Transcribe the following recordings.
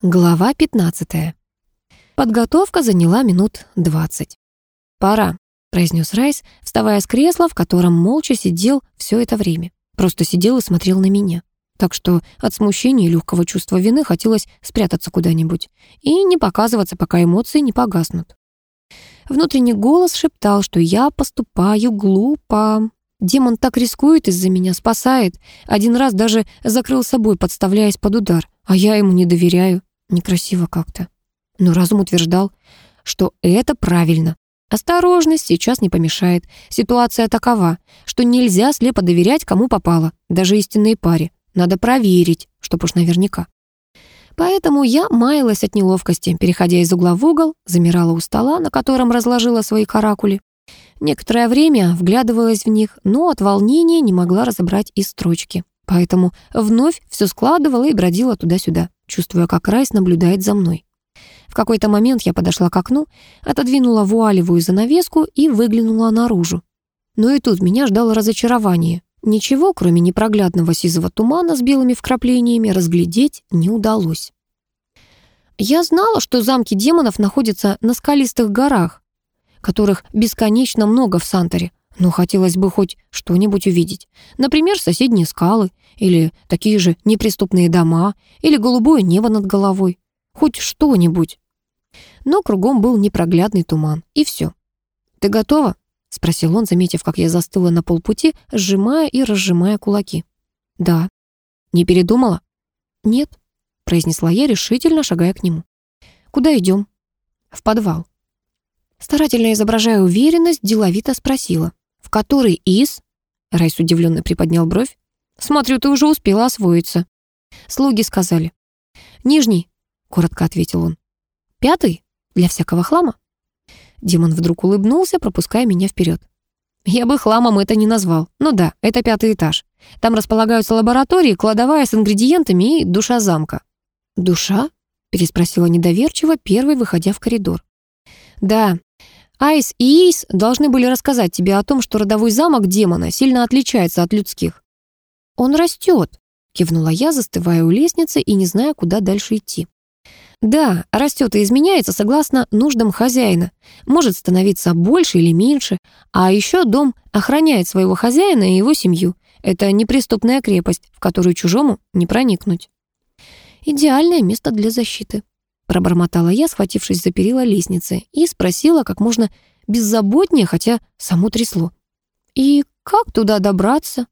Глава 15. Подготовка заняла минут 20. «Пора», — произнес Райс, вставая с кресла, в котором молча сидел все это время. Просто сидел и смотрел на меня. Так что от смущения и легкого чувства вины хотелось спрятаться куда-нибудь и не показываться, пока эмоции не погаснут. Внутренний голос шептал, что я поступаю глупо. Демон так рискует из-за меня, спасает. Один раз даже закрыл собой, подставляясь под удар, а я ему не доверяю. Некрасиво как-то. Но разум утверждал, что это правильно. Осторожность сейчас не помешает. Ситуация такова, что нельзя слепо доверять, кому попало, даже истинной паре. Надо проверить, чтоб уж наверняка. Поэтому я маялась от неловкости, переходя из угла в угол, замирала у стола, на котором разложила свои каракули. Некоторое время вглядывалась в них, но от волнения не могла разобрать и строчки. Поэтому вновь все складывала и бродила туда-сюда чувствуя, как Райс наблюдает за мной. В какой-то момент я подошла к окну, отодвинула вуалевую занавеску и выглянула наружу. Но и тут меня ждало разочарование. Ничего, кроме непроглядного сизого тумана с белыми вкраплениями, разглядеть не удалось. Я знала, что замки демонов находятся на скалистых горах, которых бесконечно много в Санторе, но хотелось бы хоть что-нибудь увидеть. Например, соседние скалы, или такие же неприступные дома, или голубое небо над головой. Хоть что-нибудь. Но кругом был непроглядный туман, и все. «Ты готова?» — спросил он, заметив, как я застыла на полпути, сжимая и разжимая кулаки. «Да». «Не передумала?» «Нет», — произнесла я, решительно шагая к нему. «Куда идем?» «В подвал». Старательно изображая уверенность, деловито спросила. «В который из?» Райс удивленно приподнял бровь. «Смотрю, ты уже успела освоиться». Слуги сказали. «Нижний», — коротко ответил он. «Пятый? Для всякого хлама?» Демон вдруг улыбнулся, пропуская меня вперед. Я бы хламом это не назвал. Ну да, это пятый этаж. Там располагаются лаборатории, кладовая с ингредиентами и душа замка. «Душа?» — переспросила недоверчиво, первой выходя в коридор. «Да, Айс и Эйс должны были рассказать тебе о том, что родовой замок демона сильно отличается от людских. «Он растет», — кивнула я, застывая у лестницы и не зная, куда дальше идти. Да, растет и изменяется согласно нуждам хозяина. Может становиться больше или меньше. А еще дом охраняет своего хозяина и его семью. Это неприступная крепость, в которую чужому не проникнуть. Идеальное место для защиты. Пробормотала я, схватившись за перила лестницы, и спросила как можно беззаботнее, хотя само трясло. «И как туда добраться?»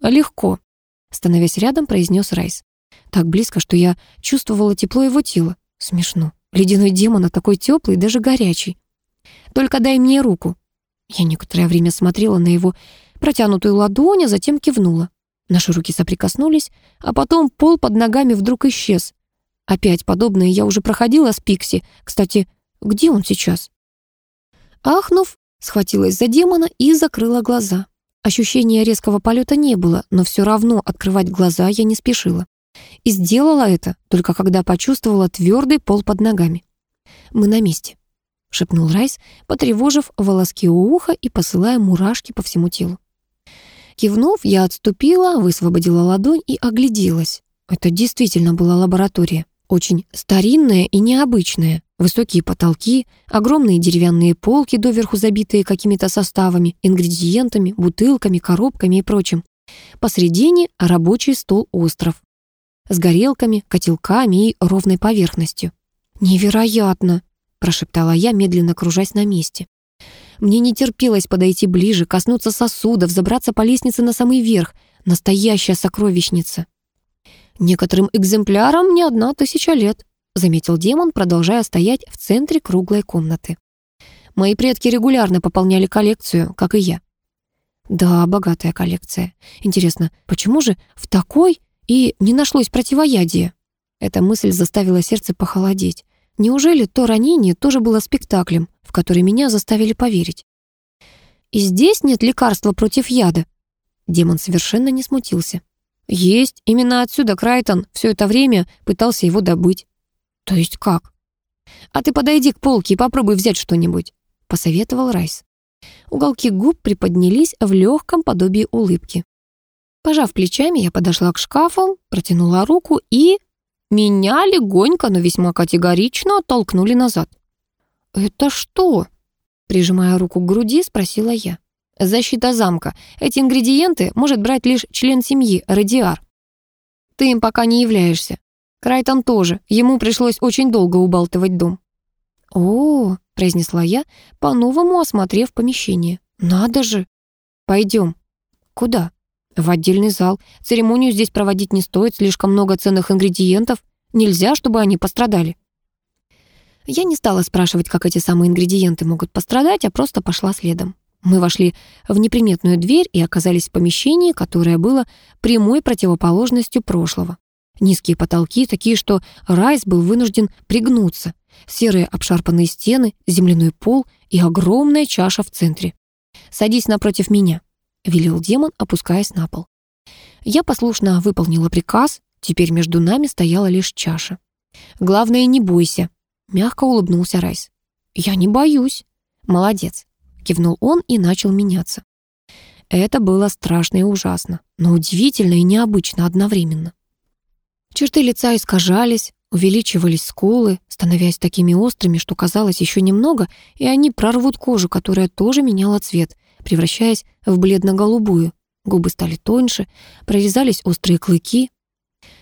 «Легко», — становясь рядом, произнес Райс. Так близко, что я чувствовала тепло его тела. Смешно. Ледяной демон, а такой теплый, даже горячий. «Только дай мне руку». Я некоторое время смотрела на его протянутую ладонь, а затем кивнула. Наши руки соприкоснулись, а потом пол под ногами вдруг исчез, Опять подобное я уже проходила с Пикси. Кстати, где он сейчас? Ахнув, схватилась за демона и закрыла глаза. Ощущения резкого полета не было, но все равно открывать глаза я не спешила. И сделала это, только когда почувствовала твердый пол под ногами. «Мы на месте», — шепнул Райс, потревожив волоски у уха и посылая мурашки по всему телу. Кивнув, я отступила, высвободила ладонь и огляделась. Это действительно была лаборатория очень старинное и необычное. Высокие потолки, огромные деревянные полки, доверху забитые какими-то составами, ингредиентами, бутылками, коробками и прочим. Посредине рабочий стол-остров с горелками, котелками и ровной поверхностью. «Невероятно!» — прошептала я, медленно кружась на месте. Мне не терпелось подойти ближе, коснуться сосудов, забраться по лестнице на самый верх. Настоящая сокровищница. «Некоторым экземплярам не одна тысяча лет», заметил демон, продолжая стоять в центре круглой комнаты. «Мои предки регулярно пополняли коллекцию, как и я». «Да, богатая коллекция. Интересно, почему же в такой и не нашлось противоядия?» Эта мысль заставила сердце похолодеть. Неужели то ранение тоже было спектаклем, в который меня заставили поверить? «И здесь нет лекарства против яда?» Демон совершенно не смутился. «Есть. Именно отсюда Крайтон все это время пытался его добыть». «То есть как?» «А ты подойди к полке и попробуй взять что-нибудь», — посоветовал Райс. Уголки губ приподнялись в легком подобии улыбки. Пожав плечами, я подошла к шкафу, протянула руку и... Меня легонько, но весьма категорично оттолкнули назад. «Это что?» Прижимая руку к груди, спросила я. «Защита замка. Эти ингредиенты может брать лишь член семьи, Радиар. Ты им пока не являешься. Крайтон тоже. Ему пришлось очень долго убалтывать дом». «О, — произнесла я, по-новому осмотрев помещение. «Надо же! Пойдем». «Куда?» «В отдельный зал. Церемонию здесь проводить не стоит, слишком много ценных ингредиентов. Нельзя, чтобы они пострадали». Я не стала спрашивать, как эти самые ингредиенты могут пострадать, а просто пошла следом. Мы вошли в неприметную дверь и оказались в помещении, которое было прямой противоположностью прошлого. Низкие потолки, такие, что Райс был вынужден пригнуться. Серые обшарпанные стены, земляной пол и огромная чаша в центре. «Садись напротив меня», — велел демон, опускаясь на пол. Я послушно выполнила приказ, теперь между нами стояла лишь чаша. «Главное, не бойся», — мягко улыбнулся Райс. «Я не боюсь». «Молодец», — кивнул он и начал меняться. Это было страшно и ужасно, но удивительно и необычно одновременно. Черты лица искажались, увеличивались скулы, становясь такими острыми, что казалось еще немного, и они прорвут кожу, которая тоже меняла цвет, превращаясь в бледно-голубую. Губы стали тоньше, прорезались острые клыки.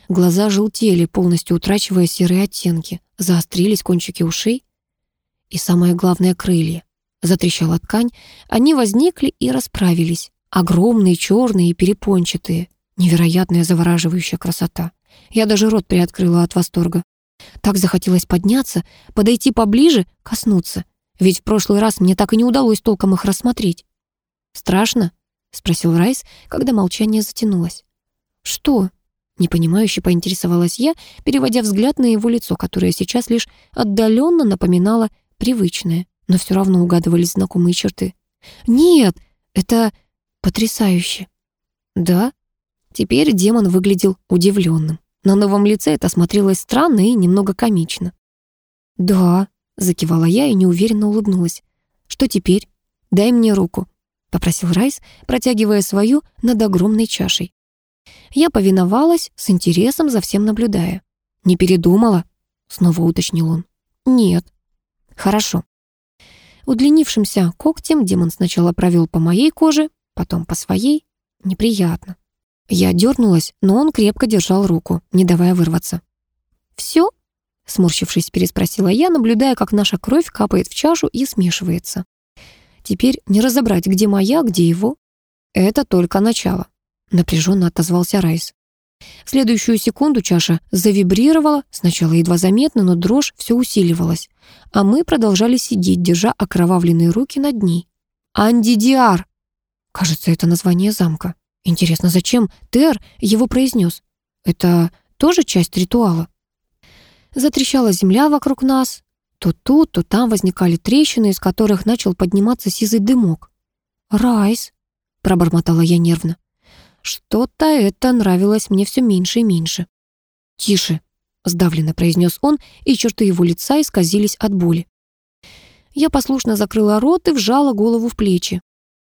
Глаза желтели, полностью утрачивая серые оттенки, заострились кончики ушей. И самое главное — крылья. Затрещала ткань, они возникли и расправились. Огромные, черные и перепончатые. Невероятная завораживающая красота. Я даже рот приоткрыла от восторга. Так захотелось подняться, подойти поближе, коснуться. Ведь в прошлый раз мне так и не удалось толком их рассмотреть. «Страшно?» — спросил Райс, когда молчание затянулось. «Что?» — непонимающе поинтересовалась я, переводя взгляд на его лицо, которое сейчас лишь отдаленно напоминало привычное, но все равно угадывались знакомые черты. «Нет, это потрясающе!» «Да?» Теперь демон выглядел удивленным. На новом лице это смотрелось странно и немного комично. «Да», — закивала я и неуверенно улыбнулась. «Что теперь? Дай мне руку», — попросил Райс, протягивая свою над огромной чашей. Я повиновалась, с интересом за всем наблюдая. «Не передумала?» — снова уточнил он. «Нет». «Хорошо». Удлинившимся когтем демон сначала провел по моей коже, потом по своей. Неприятно. Я дернулась, но он крепко держал руку, не давая вырваться. «Все?» — сморщившись, переспросила я, наблюдая, как наша кровь капает в чашу и смешивается. Теперь не разобрать, где моя, где его. Это только начало. Напряженно отозвался Райс. В следующую секунду чаша завибрировала, сначала едва заметно, но дрожь все усиливалась. А мы продолжали сидеть, держа окровавленные руки над ней. «Андидиар!» Кажется, это название замка. Интересно, зачем Тер его произнес? Это тоже часть ритуала? Затрещала земля вокруг нас. То тут, то там возникали трещины, из которых начал подниматься сизый дымок. «Райс», — пробормотала я нервно. Что-то это нравилось мне все меньше и меньше. «Тише», — сдавленно произнес он, и черты его лица исказились от боли. Я послушно закрыла рот и вжала голову в плечи.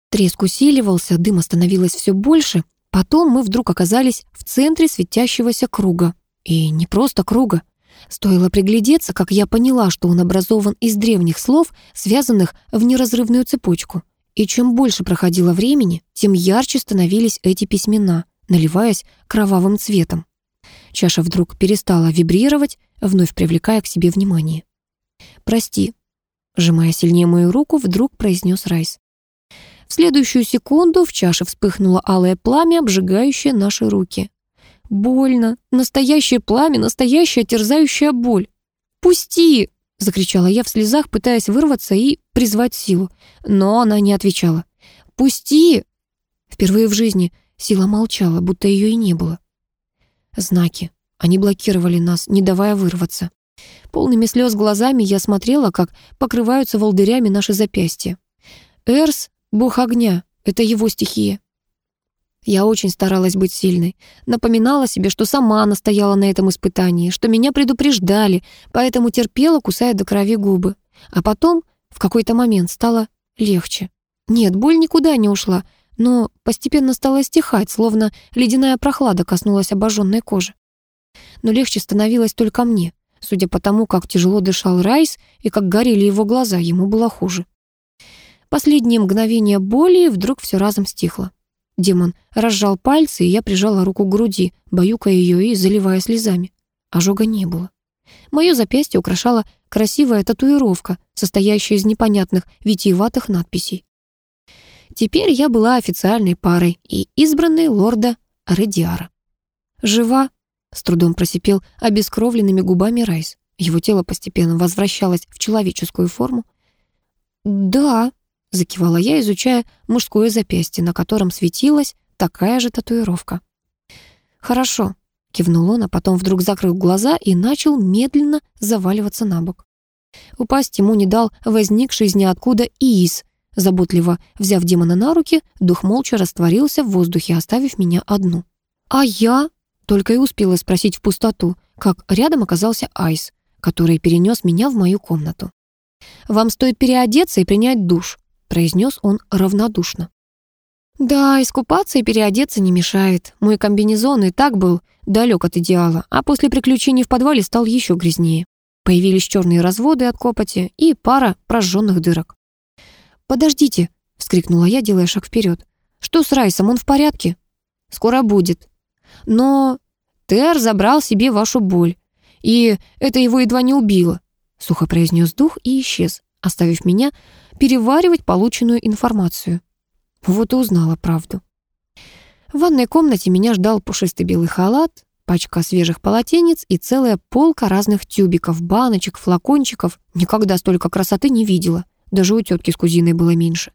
Треск усиливался, дыма становилось все больше. Потом мы вдруг оказались в центре светящегося круга. И не просто круга. Стоило приглядеться, как я поняла, что он образован из древних слов, связанных в неразрывную цепочку. И чем больше проходило времени, тем ярче становились эти письмена, наливаясь кровавым цветом. Чаша вдруг перестала вибрировать, вновь привлекая к себе внимание. «Прости», — сжимая сильнее мою руку, вдруг произнес Райс. В следующую секунду в чаше вспыхнуло алое пламя, обжигающее наши руки. Больно. Настоящее пламя, настоящая терзающая боль. «Пусти!» — закричала я в слезах, пытаясь вырваться и призвать силу. Но она не отвечала. «Пусти!» Впервые в жизни сила молчала, будто ее и не было. Знаки. Они блокировали нас, не давая вырваться. Полными слез глазами я смотрела, как покрываются волдырями наши запястья. Эрс Бог огня — это его стихия. Я очень старалась быть сильной. Напоминала себе, что сама настояла на этом испытании, что меня предупреждали, поэтому терпела, кусая до крови губы. А потом, в какой-то момент, стало легче. Нет, боль никуда не ушла, но постепенно стала стихать, словно ледяная прохлада коснулась обожженной кожи. Но легче становилось только мне. Судя по тому, как тяжело дышал Райс и как горели его глаза, ему было хуже. Последние мгновения боли, вдруг все разом стихло. Демон разжал пальцы, и я прижала руку к груди, баюкая ее и заливая слезами. Ожога не было. Мое запястье украшала красивая татуировка, состоящая из непонятных витиеватых надписей. Теперь я была официальной парой и избранной лорда Редиара. «Жива?» — с трудом просипел обескровленными губами Райс. Его тело постепенно возвращалось в человеческую форму. «Да», — закивала я, изучая мужское запястье, на котором светилась такая же татуировка. «Хорошо», — кивнул он, а потом вдруг закрыл глаза и начал медленно заваливаться на бок. Упасть ему не дал возникший из ниоткуда Иис. Заботливо взяв демона на руки, дух молча растворился в воздухе, оставив меня одну. «А я?» — только и успела спросить в пустоту, как рядом оказался Айс, который перенес меня в мою комнату. «Вам стоит переодеться и принять душ», — произнес он равнодушно. «Да, искупаться и переодеться не мешает. Мой комбинезон и так был далек от идеала, а после приключений в подвале стал еще грязнее. Появились черные разводы от копоти и пара прожженных дырок. «Подождите!» — вскрикнула я, делая шаг вперед. «Что с Райсом? Он в порядке?» «Скоро будет. Но Тер забрал себе вашу боль, и это его едва не убило», — сухо произнес дух и исчез, оставив меня переваривать полученную информацию. Вот и узнала правду. В ванной комнате меня ждал пушистый белый халат, пачка свежих полотенец и целая полка разных тюбиков, баночек, флакончиков. Никогда столько красоты не видела. Даже у тетки с кузиной было меньше.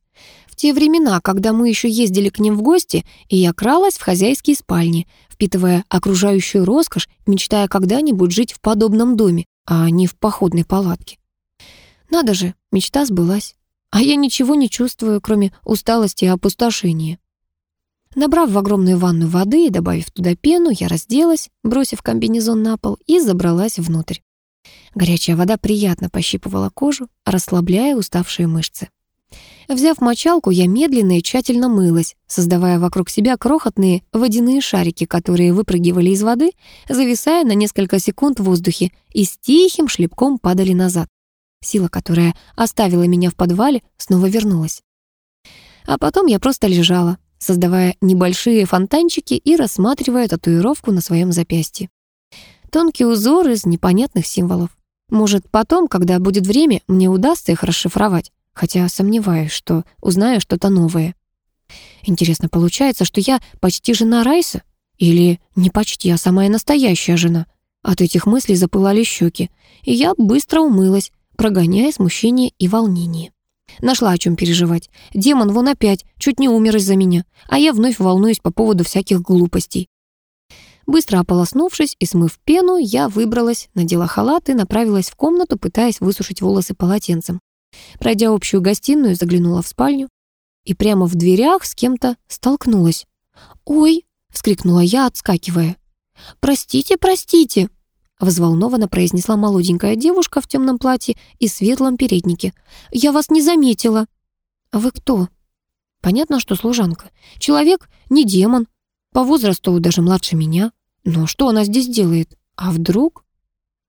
В те времена, когда мы еще ездили к ним в гости, и я кралась в хозяйские спальни, впитывая окружающую роскошь, мечтая когда-нибудь жить в подобном доме, а не в походной палатке. Надо же, мечта сбылась. А я ничего не чувствую, кроме усталости и опустошения. Набрав в огромную ванну воды и добавив туда пену, я разделась, бросив комбинезон на пол и забралась внутрь. Горячая вода приятно пощипывала кожу, расслабляя уставшие мышцы. Взяв мочалку, я медленно и тщательно мылась, создавая вокруг себя крохотные водяные шарики, которые выпрыгивали из воды, зависая на несколько секунд в воздухе и с тихим шлепком падали назад. Сила, которая оставила меня в подвале, снова вернулась. А потом я просто лежала, создавая небольшие фонтанчики и рассматривая татуировку на своем запястье. Тонкий узор из непонятных символов. Может, потом, когда будет время, мне удастся их расшифровать, хотя сомневаюсь, что узнаю что-то новое. Интересно, получается, что я почти жена Райса? Или не почти, а самая настоящая жена? От этих мыслей запылали щеки, и я быстро умылась, прогоняя смущение и волнение. Нашла о чем переживать. Демон вон опять, чуть не умер из-за меня, а я вновь волнуюсь по поводу всяких глупостей. Быстро ополоснувшись и смыв пену, я выбралась, надела халат и направилась в комнату, пытаясь высушить волосы полотенцем. Пройдя общую гостиную, заглянула в спальню и прямо в дверях с кем-то столкнулась. «Ой!» — вскрикнула я, отскакивая. «Простите, простите!» Взволнованно произнесла молоденькая девушка в темном платье и светлом переднике. «Я вас не заметила». «А вы кто?» Понятно, что служанка. Человек не демон. По возрасту даже младше меня. Но что она здесь делает? А вдруг?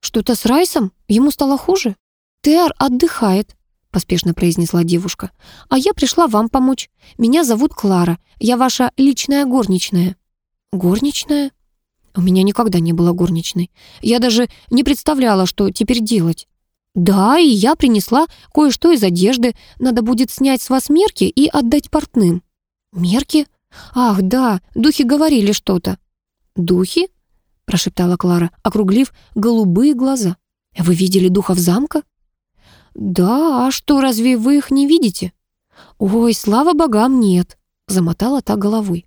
Что-то с Райсом? Ему стало хуже? Теар отдыхает, поспешно произнесла девушка. А я пришла вам помочь. Меня зовут Клара. Я ваша личная горничная. Горничная? У меня никогда не было горничной. Я даже не представляла, что теперь делать. Да, и я принесла кое-что из одежды. Надо будет снять с вас мерки и отдать портным. Мерки? Ах, да, духи говорили что-то. Духи? прошептала Клара, округлив голубые глаза. Вы видели духов замка? Да, а что, разве вы их не видите? Ой, слава богам, нет, замотала та головой.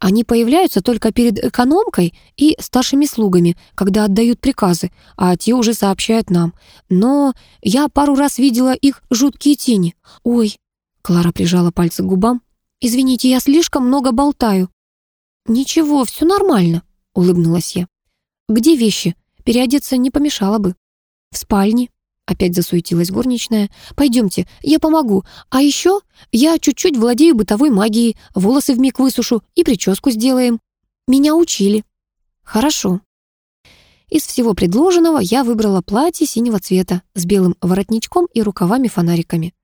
Они появляются только перед экономкой и старшими слугами, когда отдают приказы, а те уже сообщают нам. Но я пару раз видела их жуткие тени. Ой, Клара прижала пальцы к губам. Извините, я слишком много болтаю. Ничего, все нормально, улыбнулась я. Где вещи? Переодеться не помешало бы. В спальне. Опять засуетилась горничная. «Пойдемте, я помогу. А еще я чуть-чуть владею бытовой магией, волосы вмиг высушу и прическу сделаем. Меня учили». «Хорошо». Из всего предложенного я выбрала платье синего цвета с белым воротничком и рукавами-фонариками.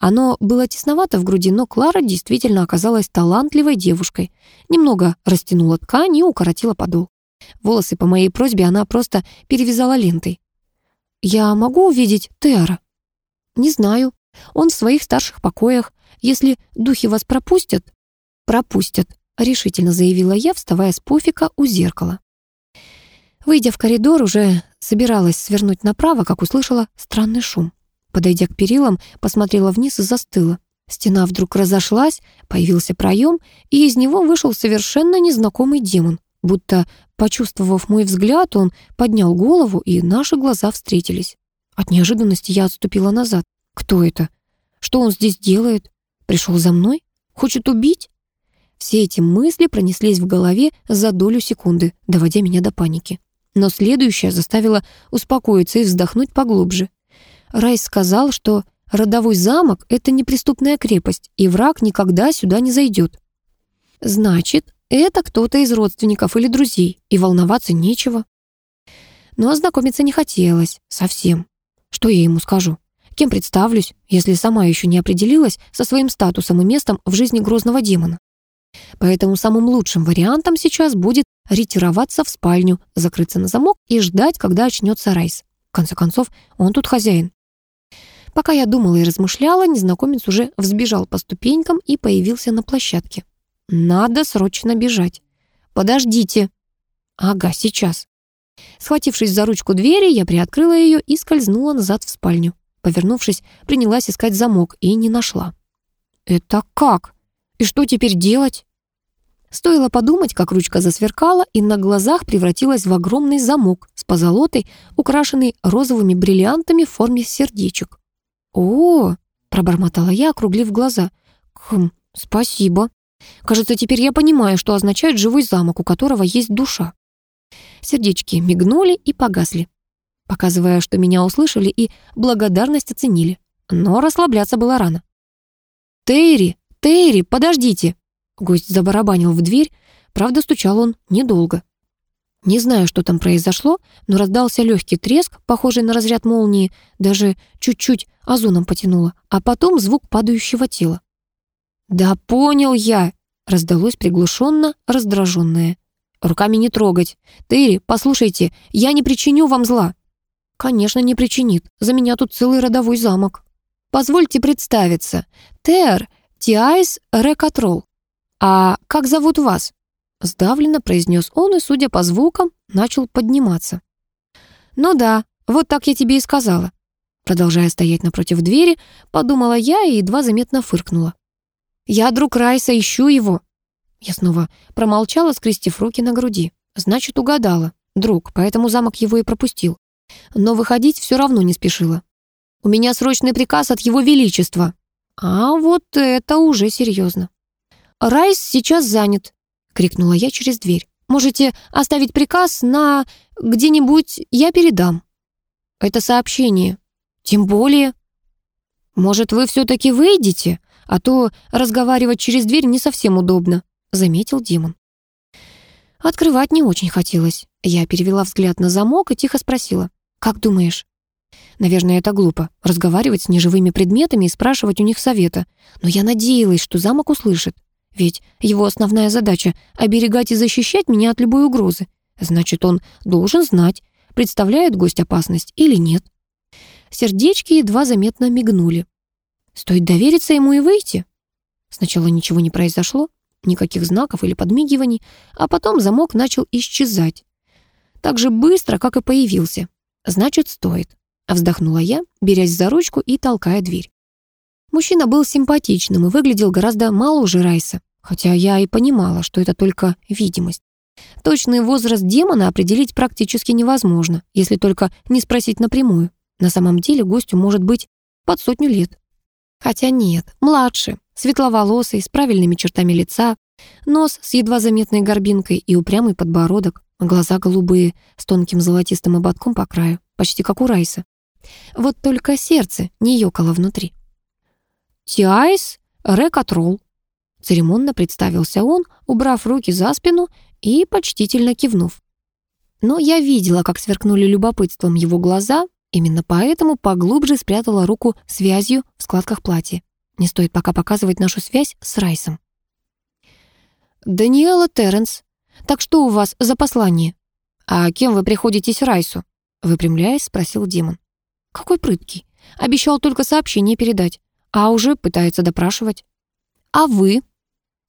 Оно было тесновато в груди, но Клара действительно оказалась талантливой девушкой. Немного растянула ткань и укоротила подол. Волосы по моей просьбе она просто перевязала лентой. «Я могу увидеть Теара?» «Не знаю. Он в своих старших покоях. Если духи вас пропустят...» «Пропустят», — решительно заявила я, вставая с пуфика у зеркала. Выйдя в коридор, уже собиралась свернуть направо, как услышала странный шум. Подойдя к перилам, посмотрела вниз и застыла. Стена вдруг разошлась, появился проем, и из него вышел совершенно незнакомый демон. Будто, почувствовав мой взгляд, он поднял голову, и наши глаза встретились. От неожиданности я отступила назад. Кто это? Что он здесь делает? Пришел за мной? Хочет убить? Все эти мысли пронеслись в голове за долю секунды, доводя меня до паники но следующая заставила успокоиться и вздохнуть поглубже. Райс сказал, что родовой замок — это неприступная крепость, и враг никогда сюда не зайдет. Значит, это кто-то из родственников или друзей, и волноваться нечего. Но ознакомиться не хотелось, совсем. Что я ему скажу? Кем представлюсь, если сама еще не определилась со своим статусом и местом в жизни грозного демона? Поэтому самым лучшим вариантом сейчас будет ретироваться в спальню, закрыться на замок и ждать, когда очнется Райс. В конце концов, он тут хозяин. Пока я думала и размышляла, незнакомец уже взбежал по ступенькам и появился на площадке. Надо срочно бежать. Подождите. Ага, сейчас. Схватившись за ручку двери, я приоткрыла ее и скользнула назад в спальню. Повернувшись, принялась искать замок и не нашла. «Это как? И что теперь делать?» Стоило подумать, как ручка засверкала и на глазах превратилась в огромный замок с позолотой, украшенный розовыми бриллиантами в форме сердечек. «О!» — пробормотала я, округлив глаза. «Хм, спасибо. Кажется, теперь я понимаю, что означает живой замок, у которого есть душа». Сердечки мигнули и погасли, показывая, что меня услышали и благодарность оценили. Но расслабляться было рано. «Тейри! Тейри, подождите!» Гость забарабанил в дверь, правда, стучал он недолго. Не знаю, что там произошло, но раздался легкий треск, похожий на разряд молнии, даже чуть-чуть озоном потянуло, а потом звук падающего тела. «Да понял я!» — раздалось приглушенно, раздраженное. «Руками не трогать. Терри, послушайте, я не причиню вам зла». «Конечно, не причинит. За меня тут целый родовой замок». «Позвольте представиться. Тер Тиайс Рекатрол. «А как зовут вас?» Сдавленно произнес он и, судя по звукам, начал подниматься. «Ну да, вот так я тебе и сказала». Продолжая стоять напротив двери, подумала я и едва заметно фыркнула. «Я друг Райса, ищу его». Я снова промолчала, скрестив руки на груди. Значит, угадала. Друг, поэтому замок его и пропустил. Но выходить все равно не спешила. «У меня срочный приказ от его величества». А вот это уже серьезно. «Райс сейчас занят», — крикнула я через дверь. «Можете оставить приказ на... где-нибудь, я передам». «Это сообщение». «Тем более». «Может, вы все-таки выйдете? А то разговаривать через дверь не совсем удобно», — заметил Димон. Открывать не очень хотелось. Я перевела взгляд на замок и тихо спросила. «Как думаешь?» Наверное, это глупо — разговаривать с неживыми предметами и спрашивать у них совета. Но я надеялась, что замок услышит. Ведь его основная задача — оберегать и защищать меня от любой угрозы. Значит, он должен знать, представляет гость опасность или нет. Сердечки едва заметно мигнули. Стоит довериться ему и выйти. Сначала ничего не произошло, никаких знаков или подмигиваний, а потом замок начал исчезать. Так же быстро, как и появился. Значит, стоит. Вздохнула я, берясь за ручку и толкая дверь. Мужчина был симпатичным и выглядел гораздо моложе Райса хотя я и понимала, что это только видимость. Точный возраст демона определить практически невозможно, если только не спросить напрямую. На самом деле гостю может быть под сотню лет. Хотя нет, младше, светловолосый, с правильными чертами лица, нос с едва заметной горбинкой и упрямый подбородок, глаза голубые, с тонким золотистым ободком по краю, почти как у Райса. Вот только сердце не ёкало внутри. «Тиайс Рекатрол», Церемонно представился он, убрав руки за спину и почтительно кивнув. Но я видела, как сверкнули любопытством его глаза, именно поэтому поглубже спрятала руку связью в складках платья. Не стоит пока показывать нашу связь с Райсом. «Даниэла Терренс, так что у вас за послание?» «А кем вы приходитесь Райсу?» Выпрямляясь, спросил демон. «Какой прыткий. Обещал только сообщение передать, а уже пытается допрашивать». «А вы?»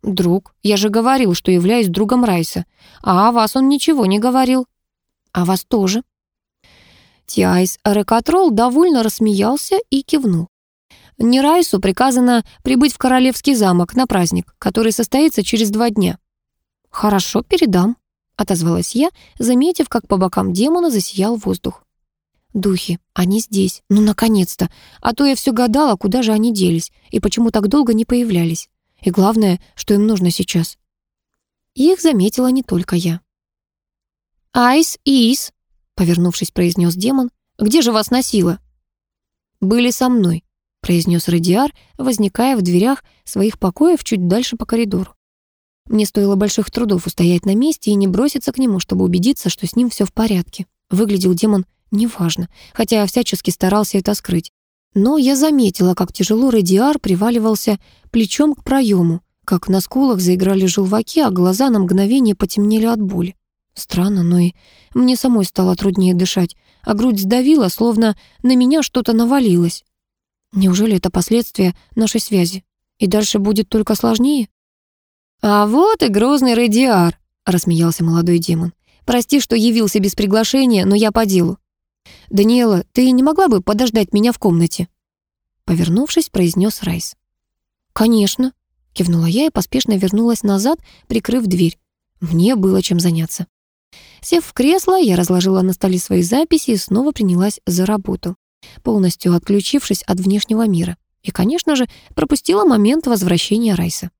«Друг. Я же говорил, что являюсь другом Райса. А о вас он ничего не говорил». «А вас тоже». Тиайс Рекатрол довольно рассмеялся и кивнул. Не Райсу приказано прибыть в Королевский замок на праздник, который состоится через два дня. «Хорошо, передам», — отозвалась я, заметив, как по бокам демона засиял воздух. «Духи, они здесь, ну, наконец-то! А то я все гадала, куда же они делись и почему так долго не появлялись. И главное, что им нужно сейчас». Их заметила не только я. «Айс, Ис», — повернувшись, произнес демон, «где же вас носило?» «Были со мной», — произнес Радиар, возникая в дверях своих покоев чуть дальше по коридору. Мне стоило больших трудов устоять на месте и не броситься к нему, чтобы убедиться, что с ним все в порядке. Выглядел демон неважно, хотя всячески старался это скрыть. Но я заметила, как тяжело Радиар приваливался плечом к проему, как на скулах заиграли желваки, а глаза на мгновение потемнели от боли. Странно, но и мне самой стало труднее дышать, а грудь сдавила, словно на меня что-то навалилось. Неужели это последствия нашей связи? И дальше будет только сложнее? «А вот и грозный Радиар», — рассмеялся молодой демон. «Прости, что явился без приглашения, но я по делу». «Даниэла, ты не могла бы подождать меня в комнате?» Повернувшись, произнес Райс. «Конечно», — кивнула я и поспешно вернулась назад, прикрыв дверь. Мне было чем заняться. Сев в кресло, я разложила на столе свои записи и снова принялась за работу полностью отключившись от внешнего мира. И, конечно же, пропустила момент возвращения Райса.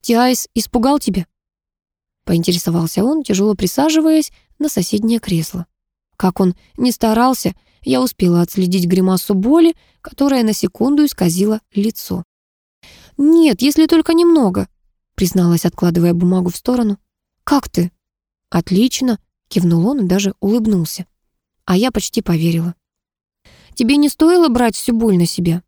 «Тиайс испугал тебя?» Поинтересовался он, тяжело присаживаясь на соседнее кресло. Как он не старался, я успела отследить гримасу боли, которая на секунду исказила лицо. «Нет, если только немного», — призналась, откладывая бумагу в сторону. «Как ты?» «Отлично», — кивнул он и даже улыбнулся. А я почти поверила. Тебе не стоило брать всю боль на себя?»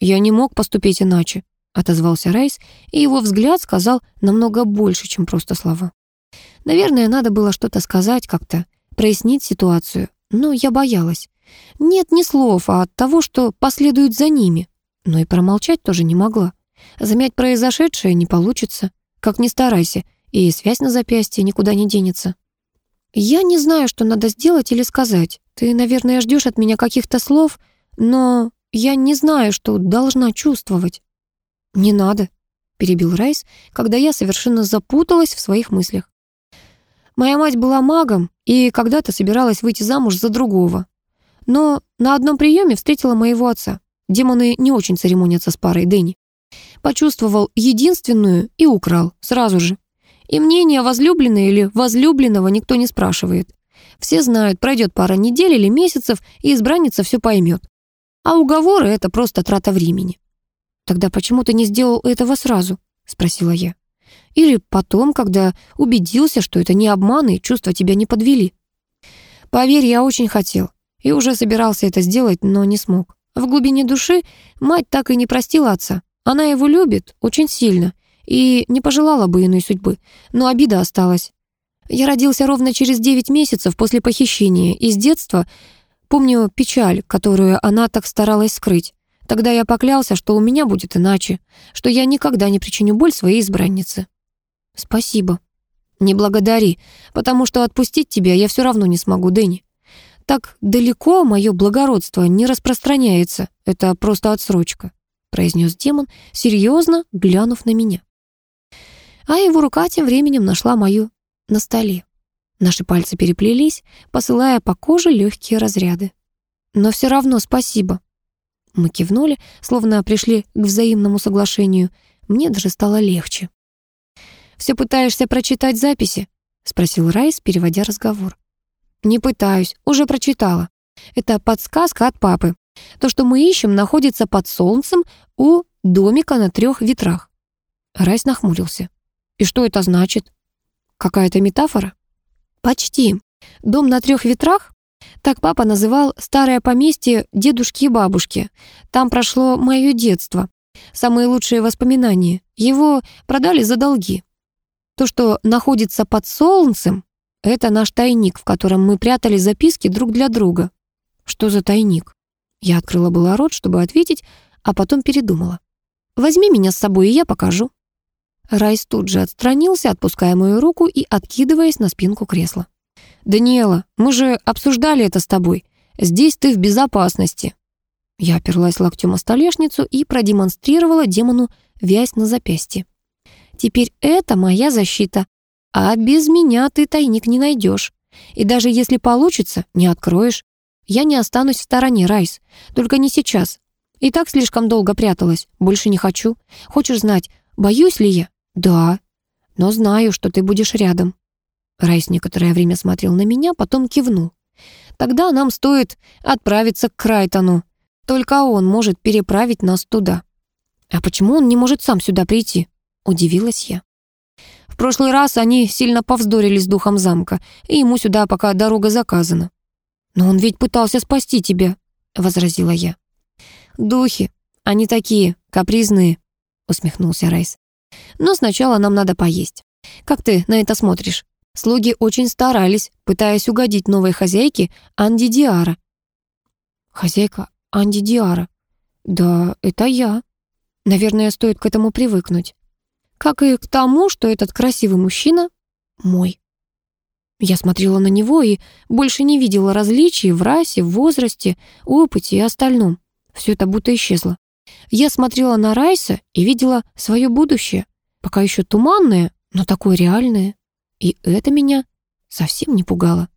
«Я не мог поступить иначе», — отозвался Райс, и его взгляд сказал намного больше, чем просто слова. Наверное, надо было что-то сказать как-то, прояснить ситуацию, но я боялась. Нет ни слов, а от того, что последует за ними. Но и промолчать тоже не могла. Замять произошедшее не получится. Как ни старайся, и связь на запястье никуда не денется. Я не знаю, что надо сделать или сказать. Ты, наверное, ждешь от меня каких-то слов, но я не знаю, что должна чувствовать». «Не надо», — перебил Райс, когда я совершенно запуталась в своих мыслях. «Моя мать была магом и когда-то собиралась выйти замуж за другого. Но на одном приеме встретила моего отца. Демоны не очень церемонятся с парой Дэнни. Почувствовал единственную и украл сразу же. И мнение возлюбленной или возлюбленного никто не спрашивает. Все знают, пройдет пара недель или месяцев, и избранница все поймет. А уговоры — это просто трата времени. «Тогда почему ты не сделал этого сразу?» — спросила я. «Или потом, когда убедился, что это не обман и чувства тебя не подвели?» «Поверь, я очень хотел и уже собирался это сделать, но не смог. В глубине души мать так и не простила отца. Она его любит очень сильно и не пожелала бы иной судьбы, но обида осталась. Я родился ровно через девять месяцев после похищения, и с детства помню печаль, которую она так старалась скрыть. Тогда я поклялся, что у меня будет иначе, что я никогда не причиню боль своей избраннице. Спасибо. Не благодари, потому что отпустить тебя я все равно не смогу, Дэнни. Так далеко мое благородство не распространяется. Это просто отсрочка, произнес демон, серьезно глянув на меня. А его рука тем временем нашла мою на столе. Наши пальцы переплелись, посылая по коже легкие разряды. Но все равно спасибо. Мы кивнули, словно пришли к взаимному соглашению. Мне даже стало легче. «Все пытаешься прочитать записи?» — спросил Райс, переводя разговор. «Не пытаюсь, уже прочитала. Это подсказка от папы. То, что мы ищем, находится под солнцем у домика на трех ветрах». Райс нахмурился. «И что это значит?» Какая-то метафора? Почти. Дом на трех ветрах? Так папа называл старое поместье дедушки и бабушки. Там прошло мое детство. Самые лучшие воспоминания. Его продали за долги. То, что находится под солнцем, это наш тайник, в котором мы прятали записки друг для друга. Что за тайник? Я открыла было рот, чтобы ответить, а потом передумала. Возьми меня с собой, и я покажу. Райс тут же отстранился, отпуская мою руку и откидываясь на спинку кресла. «Даниэла, мы же обсуждали это с тобой. Здесь ты в безопасности». Я оперлась локтем о столешницу и продемонстрировала демону вязь на запястье. «Теперь это моя защита, а без меня ты тайник не найдешь. И даже если получится, не откроешь. Я не останусь в стороне, Райс. Только не сейчас. И так слишком долго пряталась. Больше не хочу. Хочешь знать, боюсь ли я? Да. Но знаю, что ты будешь рядом. Райс некоторое время смотрел на меня, потом кивнул. Тогда нам стоит отправиться к Крайтону. Только он может переправить нас туда. А почему он не может сам сюда прийти? Удивилась я. В прошлый раз они сильно повздорили с духом замка, и ему сюда пока дорога заказана. «Но он ведь пытался спасти тебя», — возразила я. «Духи, они такие, капризные», — усмехнулся Райс. «Но сначала нам надо поесть. Как ты на это смотришь? Слуги очень старались, пытаясь угодить новой хозяйке Анди Диара». «Хозяйка Анди Диара? Да, это я. Наверное, стоит к этому привыкнуть. Как и к тому, что этот красивый мужчина мой». Я смотрела на него и больше не видела различий в расе, в возрасте, опыте и остальном. Все это будто исчезло. Я смотрела на Райса и видела свое будущее, пока еще туманное, но такое реальное. И это меня совсем не пугало.